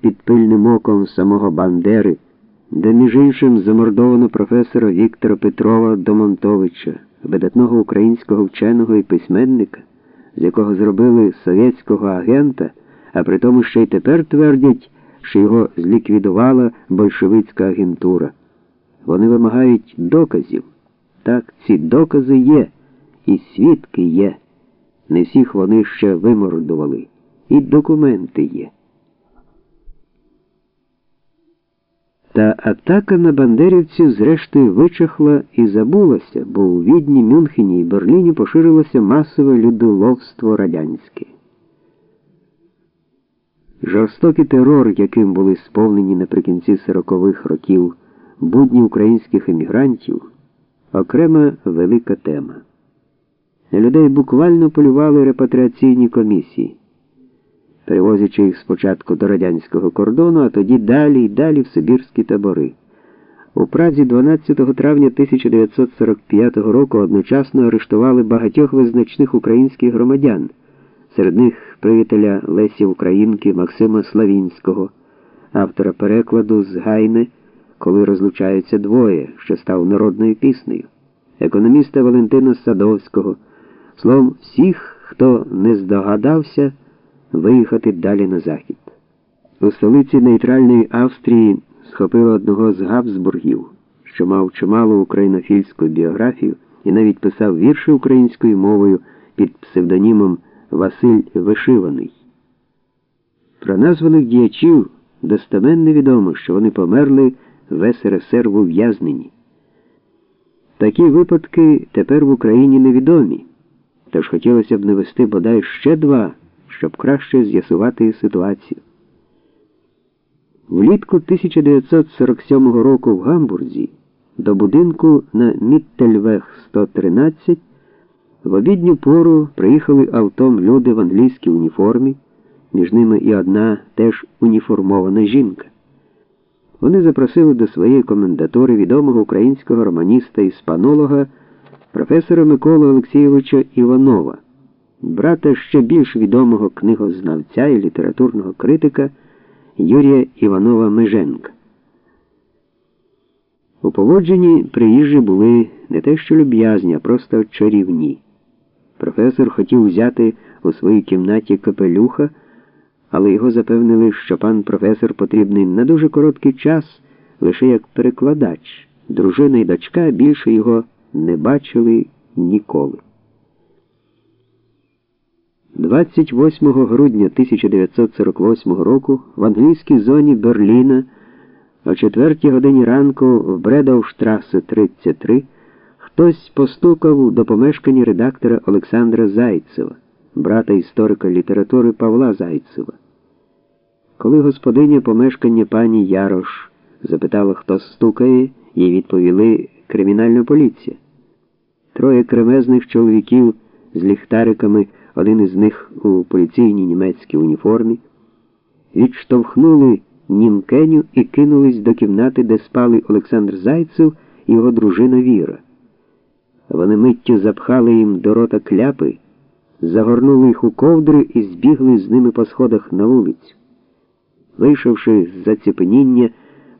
під пильним оком самого Бандери, де між іншим замордовано професора Віктора Петрова Домонтовича, видатного українського вченого і письменника, з якого зробили совєтського агента, а при тому ще й тепер твердять, що його зліквідувала большевицька агентура. Вони вимагають доказів. Так, ці докази є, і свідки є. Не всіх вони ще вимордували, і документи є. Та атака на бандерівців зрештою вичахла і забулася, бо у Відні, Мюнхені і Берліні поширилося масове людоловство радянське. Жорстокий терор, яким були сповнені наприкінці сорокових років будні українських емігрантів, окрема велика тема. Людей буквально полювали репатріаційні комісії, перевозячи їх спочатку до радянського кордону, а тоді далі і далі в Сибірські табори. У Празі 12 травня 1945 року одночасно арештували багатьох визначних українських громадян, серед них приятеля Лесі Українки Максима Славінського, автора перекладу з Гайне, коли розлучаються двоє, що став народною піснею, економіста Валентина Садовського. Словом, всіх, хто не здогадався виїхати далі на захід. У столиці нейтральної Австрії схопили одного з Габсбургів, що мав чималу українофільську біографію і навіть писав вірші українською мовою під псевдонімом Василь Вишиваний. Про названих діячів достеменно відомо, що вони померли в СРСР в ув'язненні. Такі випадки тепер в Україні невідомі. Тож хотілося б навести бодай ще два, щоб краще з'ясувати ситуацію. Влітку 1947 року в Гамбурзі до будинку на Міттельвех 113 в обідню пору приїхали автом люди в англійській уніформі, між ними і одна теж уніформована жінка. Вони запросили до своєї комендатури відомого українського романіста і спанолога професора Миколи Олексійовича Іванова, брата ще більш відомого книгознавця і літературного критика Юрія Іванова Меженка. У поводженні приїжджі були не те, що люб'язні, а просто чарівні. Професор хотів взяти у своїй кімнаті капелюха, але його запевнили, що пан професор потрібний на дуже короткий час, лише як перекладач. Дружина і дочка більше його не бачили ніколи. 28 грудня 1948 року в англійській зоні Берліна о 4 годині ранку в Бредовштрасе 33 хтось постукав до помешкання редактора Олександра Зайцева, брата історика літератури Павла Зайцева. Коли господиня помешкання пані Ярош запитала, хто стукає, їй відповіли кримінальна поліція. Троє кремезних чоловіків з ліхтариками, один із них у поліційній німецькій уніформі, відштовхнули німкеню і кинулись до кімнати, де спали Олександр Зайцев і його дружина Віра. Вони миттю запхали їм до рота кляпи, загорнули їх у ковдри і збігли з ними по сходах на вулицю. Вийшовши з заціпеніння,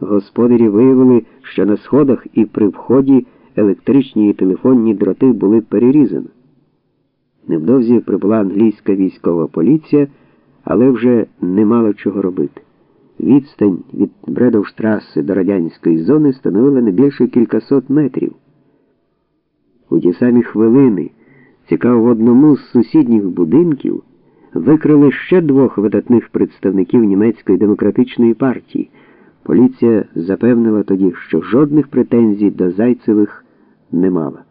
господарі виявили, що на сходах і при вході електричні і телефонні дроти були перерізані. Невдовзі прибула англійська військова поліція, але вже не мало чого робити. Відстань від Бредовштраси до радянської зони становила не більше кількасот метрів. У ті самі хвилини, цікаво, в одному з сусідніх будинків викрили ще двох видатних представників німецької демократичної партії. Поліція запевнила тоді, що жодних претензій до Зайцевих не мала.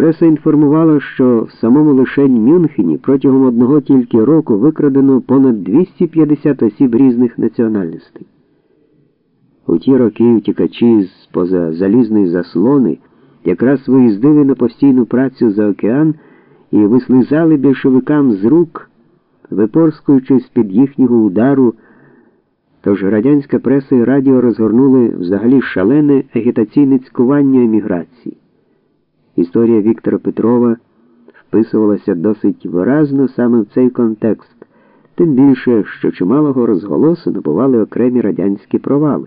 Преса інформувала, що в самому лишень Мюнхені протягом одного тільки року викрадено понад 250 осіб різних національностей. У ті роки втікачі з поза залізної заслони якраз виїздили на постійну працю за океан і вислизали більшовикам з рук, випорскуючи з-під їхнього удару. Тож радянська преса і радіо розгорнули взагалі шалене агітаційне цькування еміграції. Історія Віктора Петрова вписувалася досить виразно саме в цей контекст. Тим більше, що чималого розголосу набували окремі радянські провали.